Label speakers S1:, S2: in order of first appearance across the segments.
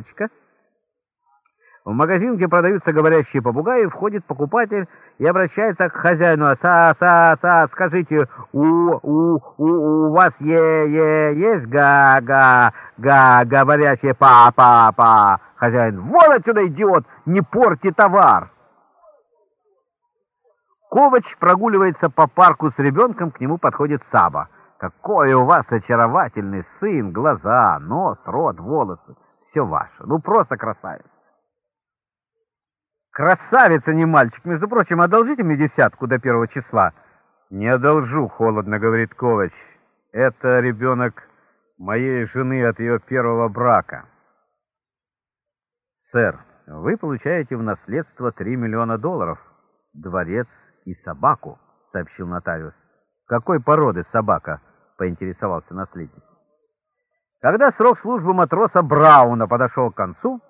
S1: лапочка. В магазин, где продаются говорящие попугаи, входит покупатель и обращается к хозяину. «Са, са, са, скажите, у, у, у, у вас е, е, есть га, га, га, говорящие па, па, па?» Хозяин. «Вон отсюда, идиот, не порти товар!» Ковач прогуливается по парку с ребенком, к нему подходит Саба. «Какой у вас очаровательный сын! Глаза, нос, рот, волосы! Все ваше! Ну, просто красавец!» «Красавица, не мальчик! Между прочим, одолжите мне десятку до первого числа!» «Не одолжу», — холодно говорит Ковач. «Это ребенок моей жены от ее первого брака». «Сэр, вы получаете в наследство 3 миллиона долларов, дворец и собаку», — сообщил нотариус. «Какой породы собака?» — поинтересовался наследник. Когда срок службы матроса Брауна подошел к концу,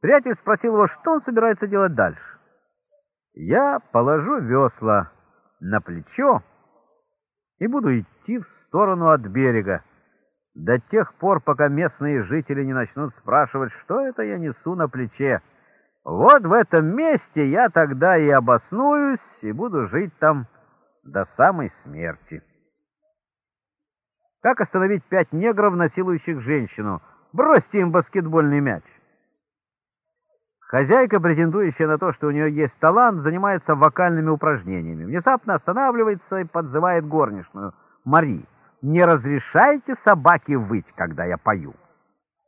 S1: приятель спросил его, что он собирается делать дальше. «Я положу весла на плечо и буду идти в сторону от берега, до тех пор, пока местные жители не начнут спрашивать, что это я несу на плече. Вот в этом месте я тогда и обоснуюсь, и буду жить там до самой смерти. Как остановить пять негров, насилующих женщину? Бросьте им баскетбольный мяч. Хозяйка, претендующая на то, что у нее есть талант, занимается вокальными упражнениями. Внезапно останавливается и подзывает горничную. «Мари, не разрешайте собаке выть, когда я пою».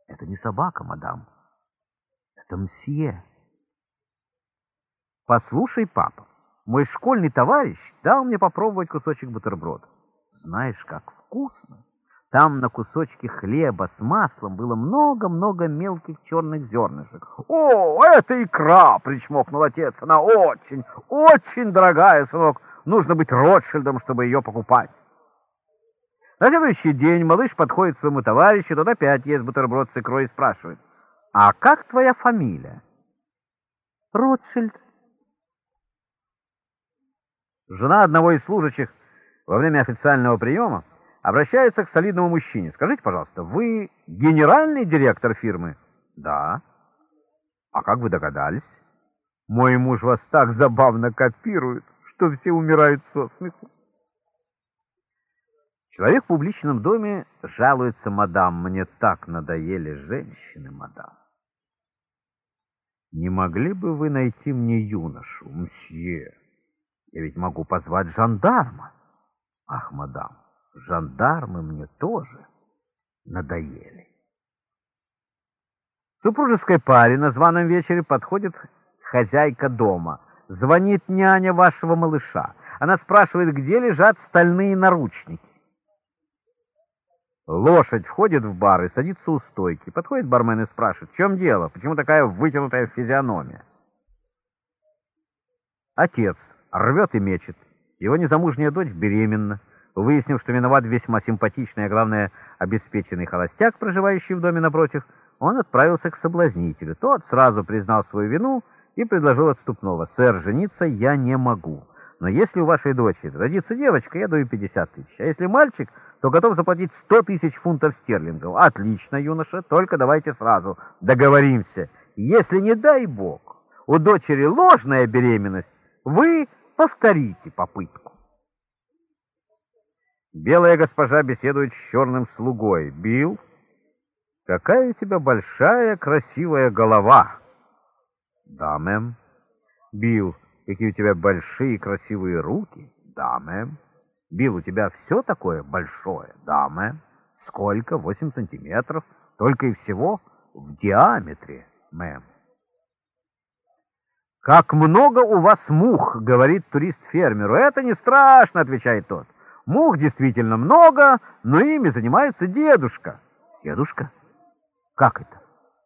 S1: «Это не собака, мадам. Это мсье». «Послушай, папа, мой школьный товарищ дал мне попробовать кусочек бутерброда. Знаешь, как вкусно! Там на кусочке хлеба с маслом было много-много мелких черных зернышек. «О, это икра!» — причмокнул отец. «Она очень, очень дорогая, сынок. Нужно быть Ротшильдом, чтобы ее покупать». На следующий день малыш подходит к своему товарищу, тот опять ест бутерброд с икрой и спрашивает. «А как твоя фамилия?» «Ротшильд». Жена одного из служащих во время официального приема обращается к солидному мужчине. «Скажите, пожалуйста, вы генеральный директор фирмы?» «Да». «А как вы догадались?» «Мой муж вас так забавно копирует, что все умирают со смеху». Человек в публичном доме жалуется, мадам, мне так надоели женщины, мадам. Не могли бы вы найти мне юношу, мсье? Я ведь могу позвать жандарма. Ах, мадам, жандармы мне тоже надоели. В супружеской паре на званом вечере подходит хозяйка дома. Звонит няня вашего малыша. Она спрашивает, где лежат стальные наручники. Лошадь входит в бар и садится у стойки. Подходит бармен и спрашивает, в чем дело, почему такая вытянутая физиономия? Отец рвет и мечет. Его незамужняя дочь беременна. Выяснив, что виноват весьма симпатичный, а главное, обеспеченный холостяк, проживающий в доме напротив, он отправился к соблазнителю. Тот сразу признал свою вину и предложил отступного. «Сэр, жениться я не могу. Но если у вашей дочери родится девочка, я даю 50 тысяч. А если мальчик, то готов заплатить 100 тысяч фунтов стерлингов. Отлично, юноша, только давайте сразу договоримся. Если, не дай бог, у дочери ложная беременность, вы повторите попытку. Белая госпожа беседует с черным слугой. Билл, какая у тебя большая красивая голова. Да, мэм. Билл, какие у тебя большие красивые руки. Да, мэм. Билл, у тебя все такое большое? Да, мэм. Сколько? Восемь сантиметров. Только и всего в диаметре, мэм. «Как много у вас мух!» — говорит турист фермеру. «Это не страшно!» — отвечает тот. «Мух действительно много, но ими занимается дедушка». «Дедушка? Как это?»